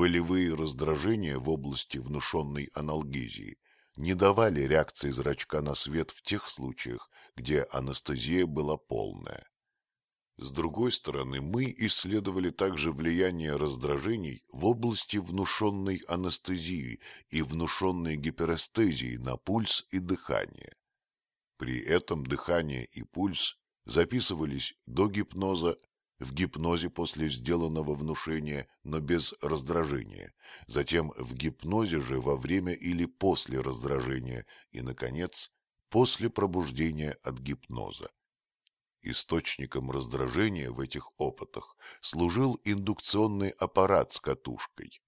Болевые раздражения в области внушенной аналгезии не давали реакции зрачка на свет в тех случаях, где анестезия была полная. С другой стороны, мы исследовали также влияние раздражений в области внушенной анестезии и внушенной гиперестезии на пульс и дыхание. При этом дыхание и пульс записывались до гипноза в гипнозе после сделанного внушения, но без раздражения, затем в гипнозе же во время или после раздражения и, наконец, после пробуждения от гипноза. Источником раздражения в этих опытах служил индукционный аппарат с катушкой.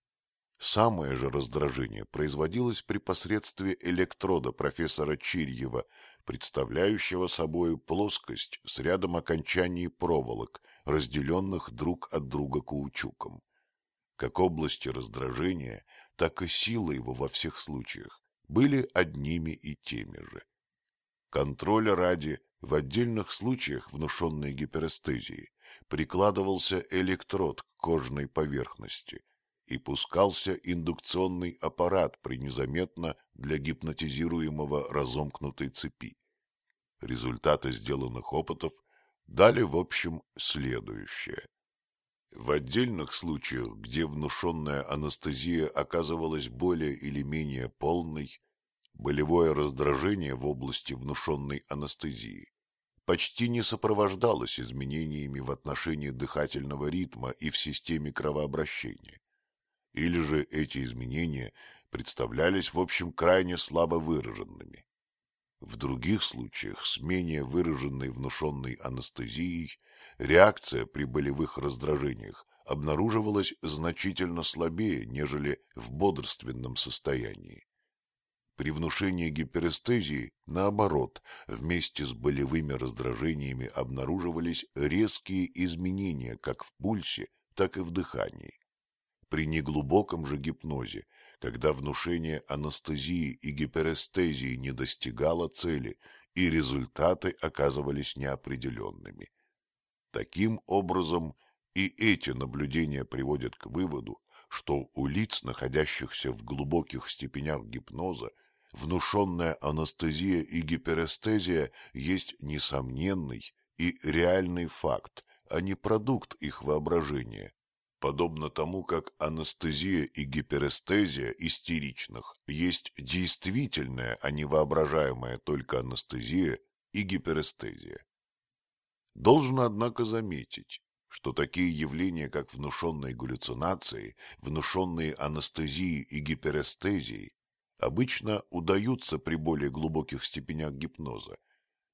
Самое же раздражение производилось при посредстве электрода профессора Чирьева, представляющего собой плоскость с рядом окончаний проволок, разделенных друг от друга каучуком. Как области раздражения, так и сила его во всех случаях были одними и теми же. Контроля ради, в отдельных случаях внушенной гиперестезии, прикладывался электрод к кожной поверхности и пускался индукционный аппарат при незаметно для гипнотизируемого разомкнутой цепи. Результаты сделанных опытов дали в общем следующее. В отдельных случаях, где внушенная анестезия оказывалась более или менее полной, болевое раздражение в области внушенной анестезии почти не сопровождалось изменениями в отношении дыхательного ритма и в системе кровообращения. Или же эти изменения представлялись в общем крайне слабо выраженными. В других случаях с менее выраженной внушенной анестезией реакция при болевых раздражениях обнаруживалась значительно слабее, нежели в бодрственном состоянии. При внушении гиперестезии, наоборот, вместе с болевыми раздражениями обнаруживались резкие изменения как в пульсе, так и в дыхании. При неглубоком же гипнозе когда внушение анестезии и гиперестезии не достигало цели и результаты оказывались неопределенными. Таким образом, и эти наблюдения приводят к выводу, что у лиц, находящихся в глубоких степенях гипноза, внушенная анестезия и гиперестезия есть несомненный и реальный факт, а не продукт их воображения, подобно тому, как анестезия и гиперестезия истеричных есть действительная, а не воображаемая только анестезия и гиперестезия. Должно, однако, заметить, что такие явления, как внушенные галлюцинации, внушенные анестезией и гиперестезией, обычно удаются при более глубоких степенях гипноза,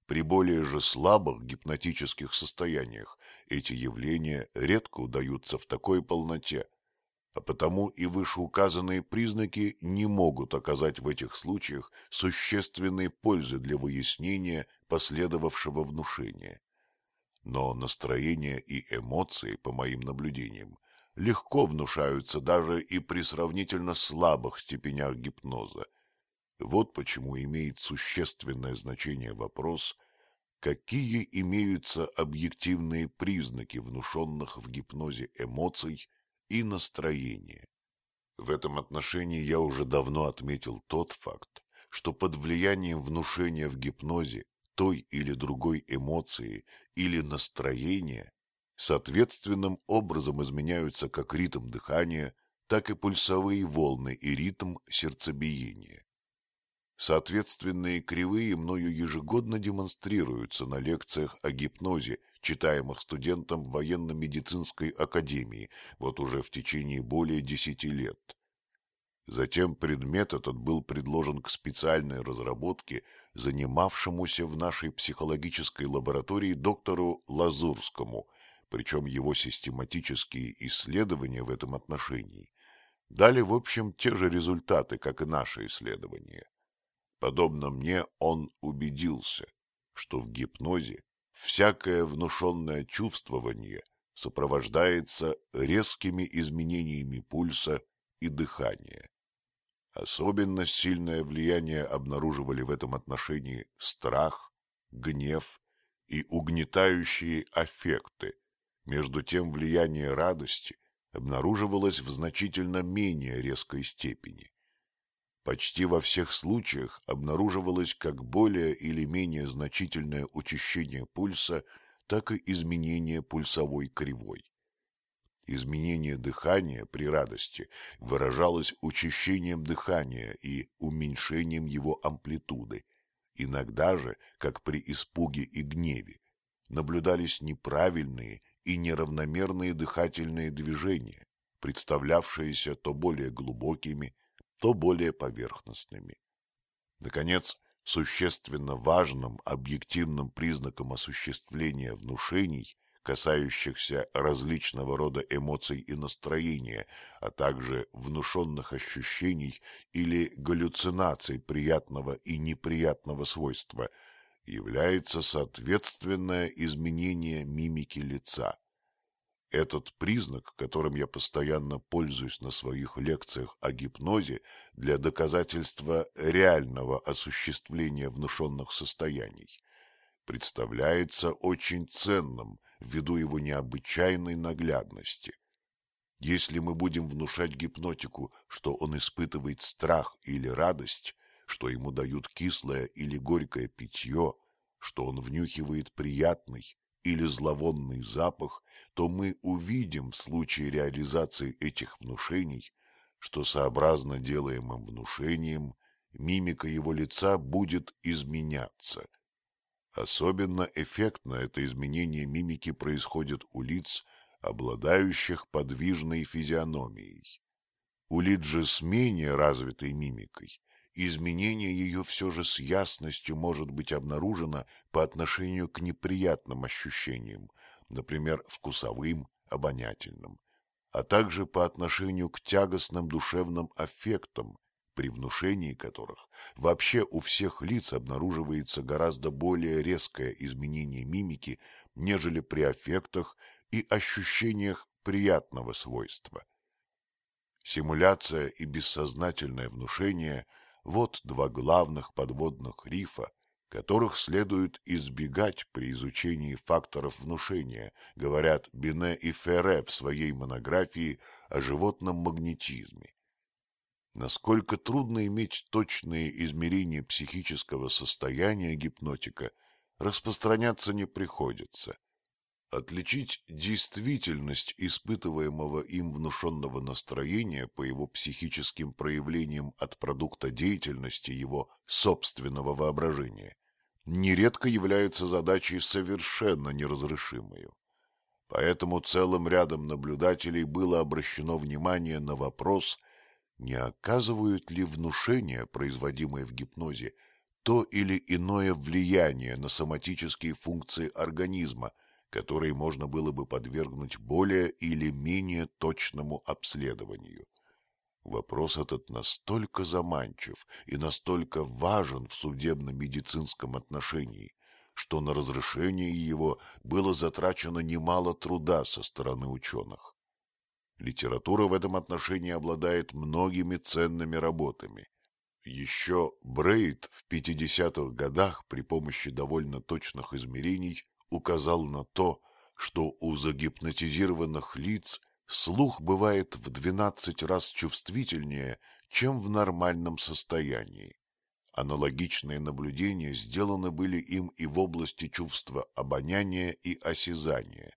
при более же слабых гипнотических состояниях эти явления редко удаются в такой полноте, а потому и вышеуказанные признаки не могут оказать в этих случаях существенной пользы для выяснения последовавшего внушения. Но настроение и эмоции, по моим наблюдениям, легко внушаются даже и при сравнительно слабых степенях гипноза, вот почему имеет существенное значение вопрос, какие имеются объективные признаки внушенных в гипнозе эмоций и настроения. В этом отношении я уже давно отметил тот факт, что под влиянием внушения в гипнозе той или другой эмоции или настроения соответственным образом изменяются как ритм дыхания, так и пульсовые волны и ритм сердцебиения. Соответственные кривые мною ежегодно демонстрируются на лекциях о гипнозе, читаемых студентам военно-медицинской академии, вот уже в течение более десяти лет. Затем предмет этот был предложен к специальной разработке, занимавшемуся в нашей психологической лаборатории доктору Лазурскому, причем его систематические исследования в этом отношении дали в общем те же результаты, как и наши исследования. Подобно мне, он убедился, что в гипнозе всякое внушенное чувствование сопровождается резкими изменениями пульса и дыхания. Особенно сильное влияние обнаруживали в этом отношении страх, гнев и угнетающие аффекты, между тем влияние радости обнаруживалось в значительно менее резкой степени. Почти во всех случаях обнаруживалось как более или менее значительное учащение пульса, так и изменение пульсовой кривой. Изменение дыхания при радости выражалось учащением дыхания и уменьшением его амплитуды. Иногда же, как при испуге и гневе, наблюдались неправильные и неравномерные дыхательные движения, представлявшиеся то более глубокими, то более поверхностными. Наконец, существенно важным объективным признаком осуществления внушений, касающихся различного рода эмоций и настроения, а также внушенных ощущений или галлюцинаций приятного и неприятного свойства, является соответственное изменение мимики лица. Этот признак, которым я постоянно пользуюсь на своих лекциях о гипнозе для доказательства реального осуществления внушенных состояний, представляется очень ценным ввиду его необычайной наглядности. Если мы будем внушать гипнотику, что он испытывает страх или радость, что ему дают кислое или горькое питье, что он внюхивает приятный или зловонный запах, то мы увидим в случае реализации этих внушений, что сообразно делаемым внушением мимика его лица будет изменяться. Особенно эффектно это изменение мимики происходит у лиц, обладающих подвижной физиономией. У лиц же с менее развитой мимикой изменение ее все же с ясностью может быть обнаружено по отношению к неприятным ощущениям, например, вкусовым, обонятельным, а также по отношению к тягостным душевным аффектам, при внушении которых вообще у всех лиц обнаруживается гораздо более резкое изменение мимики, нежели при аффектах и ощущениях приятного свойства. Симуляция и бессознательное внушение – вот два главных подводных рифа, которых следует избегать при изучении факторов внушения, говорят Бине и Ферре в своей монографии о животном магнетизме. Насколько трудно иметь точные измерения психического состояния гипнотика, распространяться не приходится. Отличить действительность испытываемого им внушенного настроения по его психическим проявлениям от продукта деятельности его собственного воображения нередко является задачей совершенно неразрешимой. Поэтому целым рядом наблюдателей было обращено внимание на вопрос, не оказывают ли внушения, производимые в гипнозе, то или иное влияние на соматические функции организма – которые можно было бы подвергнуть более или менее точному обследованию. Вопрос этот настолько заманчив и настолько важен в судебно-медицинском отношении, что на разрешение его было затрачено немало труда со стороны ученых. Литература в этом отношении обладает многими ценными работами. Еще Брейд в 50-х годах при помощи довольно точных измерений указал на то, что у загипнотизированных лиц слух бывает в 12 раз чувствительнее, чем в нормальном состоянии. Аналогичные наблюдения сделаны были им и в области чувства обоняния и осязания.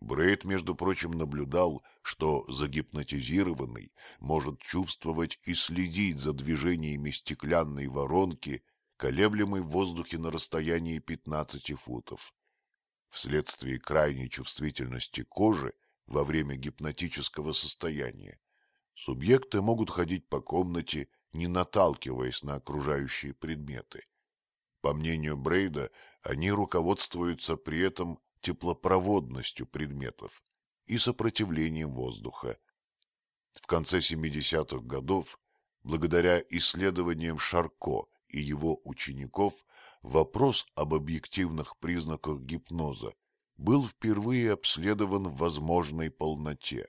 Брейд, между прочим, наблюдал, что загипнотизированный может чувствовать и следить за движениями стеклянной воронки, колеблемой в воздухе на расстоянии 15 футов. Вследствие крайней чувствительности кожи во время гипнотического состояния субъекты могут ходить по комнате, не наталкиваясь на окружающие предметы. По мнению Брейда, они руководствуются при этом теплопроводностью предметов и сопротивлением воздуха. В конце 70-х годов, благодаря исследованиям Шарко и его учеников, вопрос об объективных признаках гипноза был впервые обследован в возможной полноте.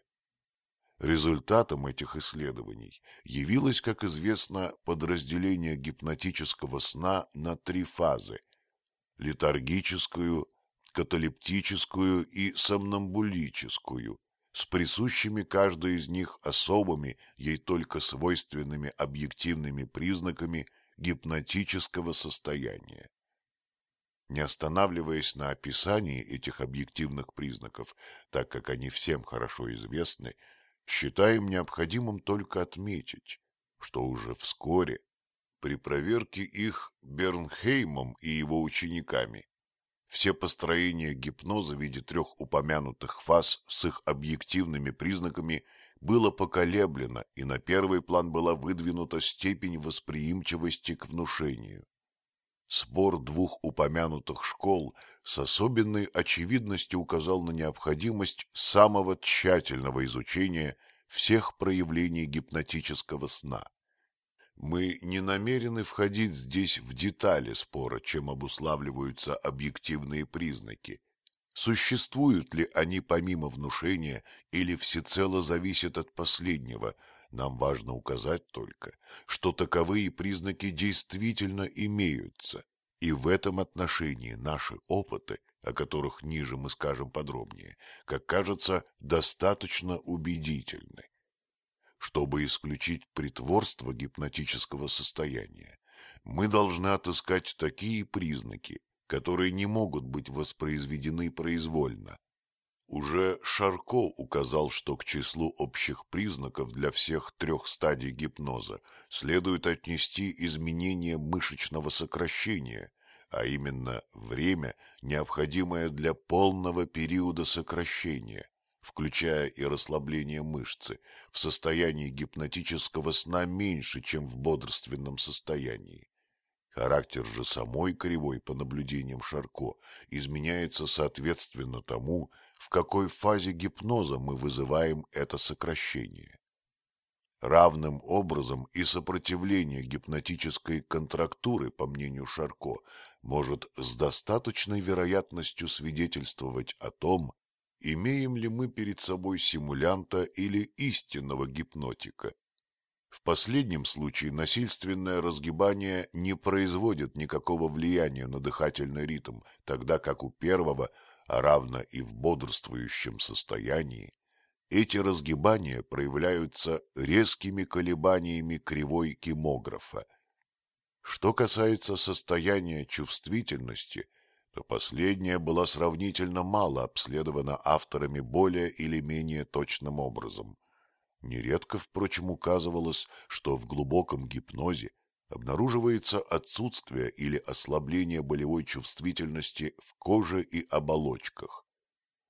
Результатом этих исследований явилось, как известно, подразделение гипнотического сна на три фазы – летаргическую, каталептическую и сомнамбулическую, с присущими каждой из них особыми, ей только свойственными объективными признаками гипнотического состояния. Не останавливаясь на описании этих объективных признаков, так как они всем хорошо известны, считаем необходимым только отметить, что уже вскоре, при проверке их Бернхеймом и его учениками, все построения гипноза в виде трех упомянутых фаз с их объективными признаками было поколеблено, и на первый план была выдвинута степень восприимчивости к внушению. Спор двух упомянутых школ с особенной очевидностью указал на необходимость самого тщательного изучения всех проявлений гипнотического сна. Мы не намерены входить здесь в детали спора, чем обуславливаются объективные признаки. Существуют ли они помимо внушения или всецело зависят от последнего, нам важно указать только, что таковые признаки действительно имеются, и в этом отношении наши опыты, о которых ниже мы скажем подробнее, как кажется, достаточно убедительны. Чтобы исключить притворство гипнотического состояния, мы должны отыскать такие признаки, которые не могут быть воспроизведены произвольно. Уже Шарко указал, что к числу общих признаков для всех трех стадий гипноза следует отнести изменение мышечного сокращения, а именно время, необходимое для полного периода сокращения, включая и расслабление мышцы, в состоянии гипнотического сна меньше, чем в бодрственном состоянии. Характер же самой кривой, по наблюдениям Шарко, изменяется соответственно тому, в какой фазе гипноза мы вызываем это сокращение. Равным образом и сопротивление гипнотической контрактуры, по мнению Шарко, может с достаточной вероятностью свидетельствовать о том, имеем ли мы перед собой симулянта или истинного гипнотика. В последнем случае насильственное разгибание не производит никакого влияния на дыхательный ритм, тогда как у первого, а равно и в бодрствующем состоянии, эти разгибания проявляются резкими колебаниями кривой кимографа. Что касается состояния чувствительности – то последняя была сравнительно мало обследована авторами более или менее точным образом. Нередко, впрочем, указывалось, что в глубоком гипнозе обнаруживается отсутствие или ослабление болевой чувствительности в коже и оболочках.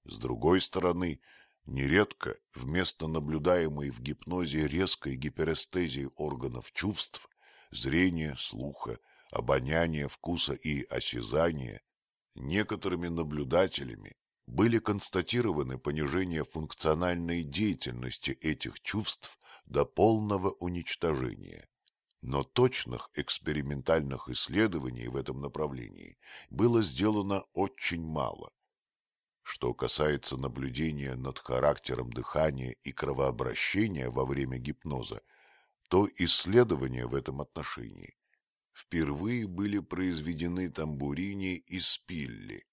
С другой стороны, нередко вместо наблюдаемой в гипнозе резкой гиперестезии органов чувств, зрения, слуха, обоняния, вкуса и осязания, некоторыми наблюдателями были констатированы понижение функциональной деятельности этих чувств до полного уничтожения. Но точных экспериментальных исследований в этом направлении было сделано очень мало. Что касается наблюдения над характером дыхания и кровообращения во время гипноза, то исследования в этом отношении впервые были произведены Тамбурини и Спилли.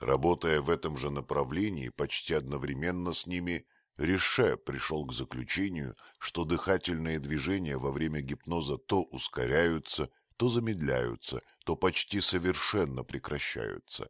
Работая в этом же направлении, почти одновременно с ними, Реше пришел к заключению, что дыхательные движения во время гипноза то ускоряются, то замедляются, то почти совершенно прекращаются.